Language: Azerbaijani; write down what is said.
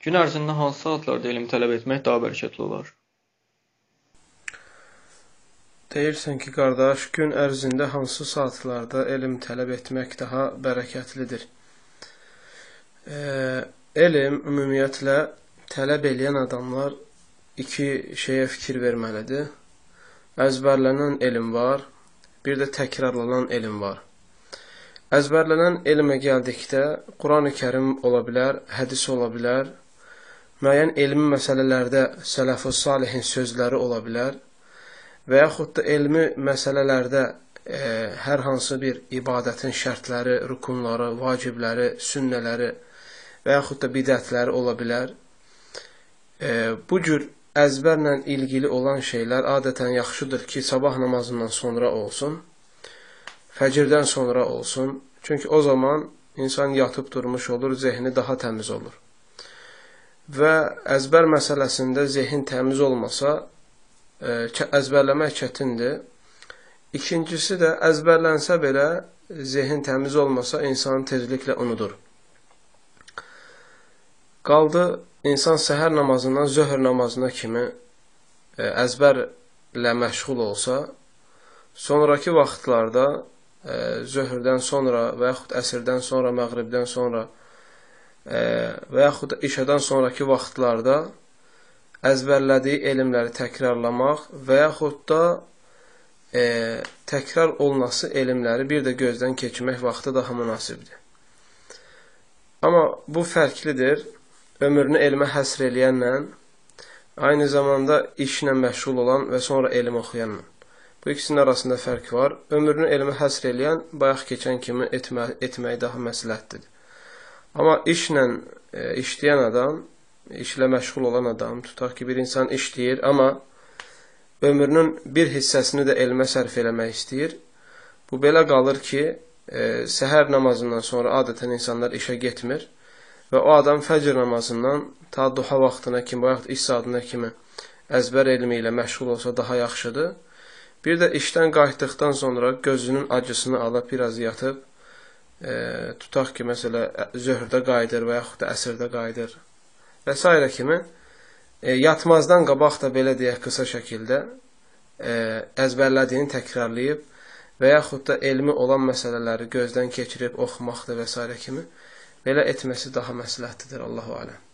Gün ərzində hansı saatlarda elm tələb etmək daha bərəkətli olar? Deyirsən ki, qardaş, gün ərzində hansı saatlarda elm tələb etmək daha bərəkətlidir? E, elm ümumiyyətlə tələb eləyən adamlar iki şeyə fikir verməlidir. Əzbərlənən elm var, bir də təkrarlanan elm var. Əzbərlənən elmə gəldikdə Quran-ı Kərim ola bilər, hədis ola bilər, müəyyən elmi məsələlərdə sələf-ı salihin sözləri ola bilər və yaxud da elmi məsələlərdə e, hər hansı bir ibadətin şərtləri, rukunları, vacibləri, sünnələri və yaxud da bidətləri ola bilər. E, bu cür əzbərlə ilgili olan şeylər adətən yaxşıdır ki, sabah namazından sonra olsun, fəcirdən sonra olsun. Çünki o zaman insan yatıb durmuş olur, zehni daha təmiz olur. Və əzbər məsələsində zehin təmiz olmasa, əzbərləmək çətindir. İkincisi də əzbərlənsə belə zehin təmiz olmasa insan tezliklə unudur. Qaldı insan səhər namazından zöhr namazına kimi əzbərlə məşğul olsa, sonrakı vaxtlarda zöhrdən sonra və yaxud əsrdən sonra, məğribdən sonra və yaxud işədən sonraki vaxtlarda əzbərlədiyi elmləri təkrarlamaq və yaxud da e, təkrar olunası elmləri bir də gözdən keçirmək vaxtı daha münasibdir. Amma bu fərqlidir. Ömrünü elmə həsr eləyənlə, aynı zamanda işlə məşğul olan və sonra elm oxuyanla. Bu ikisinin arasında fərq var. Ömrünü elmə həsr eləyən bayaq keçən kimi etmə, etməyi daha məsləhətdir. Amma işlə e, işləyən adam işlə məşğul olan adam, tutaq ki, bir insan işləyir, amma ömrünün bir hissəsini də elmə sərf eləmək istəyir. Bu belə qalır ki, e, səhər namazından sonra adətən insanlar işə getmir və o adam fəcr namazından ta duha vaxtına kimi, bayaq iş saatına kimi əzbər elmi ilə məşğul olsa daha yaxşıdır. Bir də işdən qayıtdıqdan sonra gözünün acısını alıb biraz yatıb, e, tutaq ki, məsələ zöhrdə qayıdır və yaxud da əsrdə qayıdır və s. kimi e, yatmazdan qabaq da belə deyək qısa şəkildə e, əzbərlədiyini təkrarlayıb və yaxud da elmi olan məsələləri gözdən keçirib oxumaqdır və s. kimi belə etməsi daha məsləhətlidir. Allahu aləm.